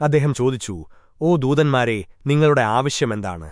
അദ്ദേഹം ചോദിച്ചു ഓ ദൂതന്മാരെ നിങ്ങളുടെ ആവശ്യമെന്താണ്?